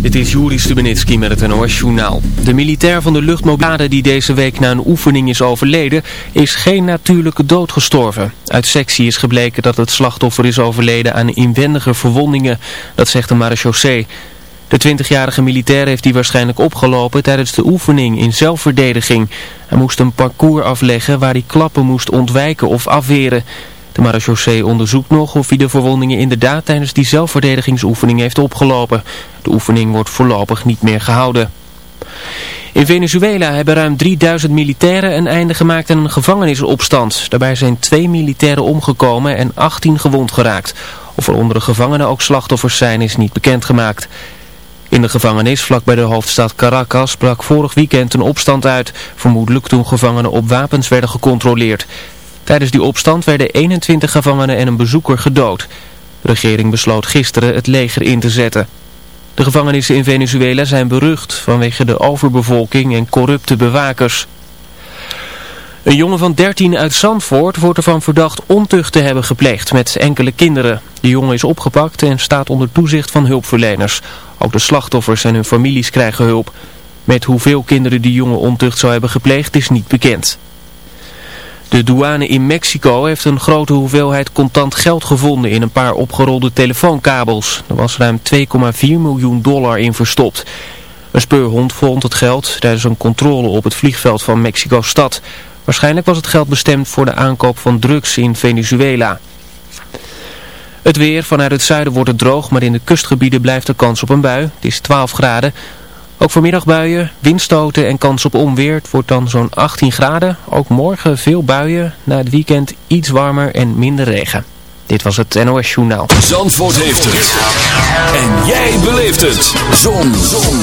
Dit is Juri Stubenitski met het NOS-journaal. De militair van de luchtmobilade die deze week na een oefening is overleden, is geen natuurlijke dood gestorven. Uit sectie is gebleken dat het slachtoffer is overleden aan inwendige verwondingen, dat zegt de marechaussee. De 20-jarige militair heeft die waarschijnlijk opgelopen tijdens de oefening in zelfverdediging. Hij moest een parcours afleggen waar hij klappen moest ontwijken of afweren. De marechaussee onderzoekt nog of hij de verwondingen inderdaad tijdens die zelfverdedigingsoefening heeft opgelopen. De oefening wordt voorlopig niet meer gehouden. In Venezuela hebben ruim 3000 militairen een einde gemaakt aan een gevangenisopstand. Daarbij zijn twee militairen omgekomen en 18 gewond geraakt. Of er onder de gevangenen ook slachtoffers zijn is niet bekendgemaakt. In de gevangenis vlak bij de hoofdstad Caracas brak vorig weekend een opstand uit. Vermoedelijk toen gevangenen op wapens werden gecontroleerd. Tijdens die opstand werden 21 gevangenen en een bezoeker gedood. De regering besloot gisteren het leger in te zetten. De gevangenissen in Venezuela zijn berucht vanwege de overbevolking en corrupte bewakers. Een jongen van 13 uit Zandvoort wordt ervan verdacht ontucht te hebben gepleegd met enkele kinderen. De jongen is opgepakt en staat onder toezicht van hulpverleners. Ook de slachtoffers en hun families krijgen hulp. Met hoeveel kinderen die jongen ontucht zou hebben gepleegd is niet bekend. De douane in Mexico heeft een grote hoeveelheid contant geld gevonden in een paar opgerolde telefoonkabels. Er was ruim 2,4 miljoen dollar in verstopt. Een speurhond vond het geld tijdens een controle op het vliegveld van Mexico-stad. Waarschijnlijk was het geld bestemd voor de aankoop van drugs in Venezuela. Het weer vanuit het zuiden wordt het droog, maar in de kustgebieden blijft er kans op een bui. Het is 12 graden. Ook vanmiddag buien, windstoten en kans op onweer. Het wordt dan zo'n 18 graden. Ook morgen veel buien. Na het weekend iets warmer en minder regen. Dit was het NOS Journaal. Zandvoort heeft het. En jij beleeft het. Zon. Zon.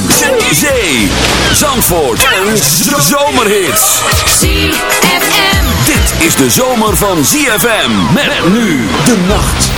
Zee. Zandvoort. En zomerhits. ZFM. Dit is de zomer van ZFM. Met nu de nacht.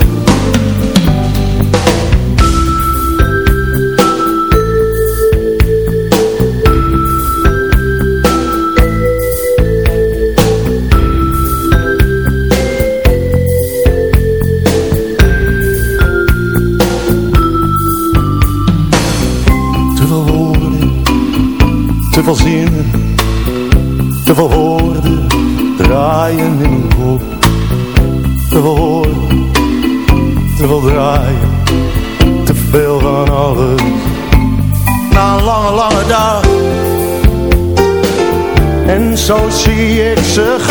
Zo zie ik ze graag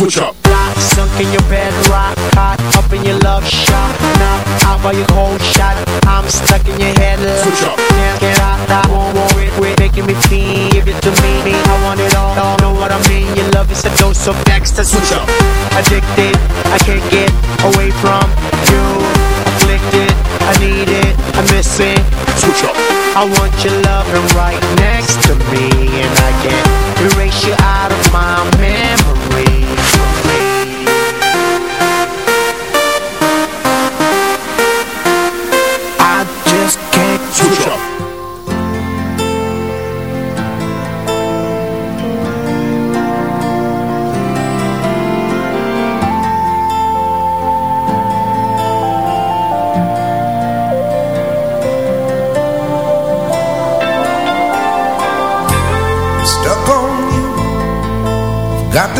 Switch up. Rock, sunk in your bed, rock hot, up in your love shot. Now out by your cold shot, I'm stuck in your head. Switch up. Can't get out, I won't worry, quit making me feel. Give it to me, I want it all. all know what I mean? Your love is a dose of ecstasy. Switch up. Addicted, I can't get away from you. Afflicted, I need it, I miss it. Switch up. I want your loving right next to me, and I can't erase you out of my memory.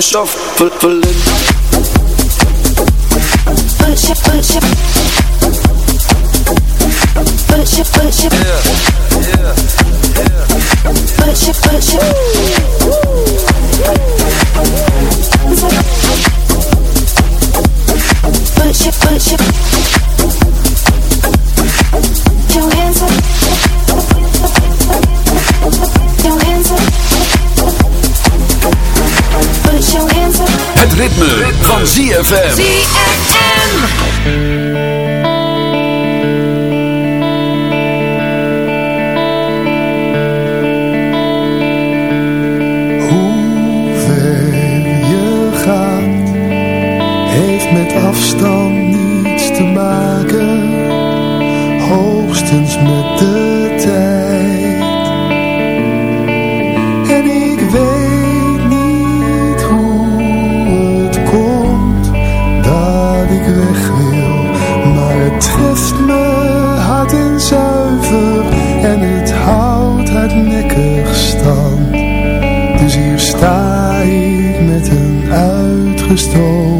Stop, shuffle Pull it Punch it, punch Yeah, yeah, yeah Punch it, punch it Push it, push it ritme, van ZFM. ZFM. Hoe ver je gaat, heeft met afstand. gestroomd.